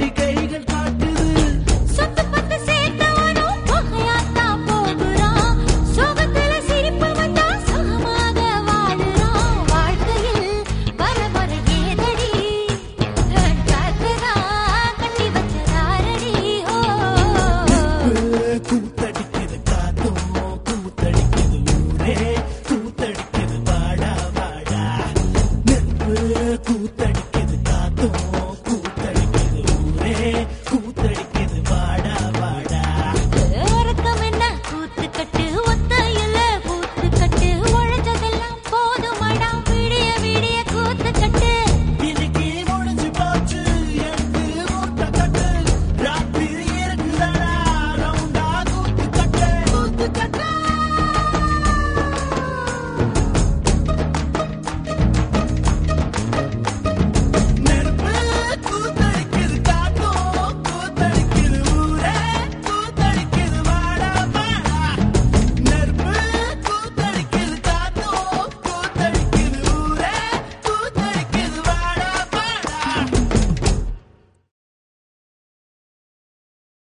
Hey, hey.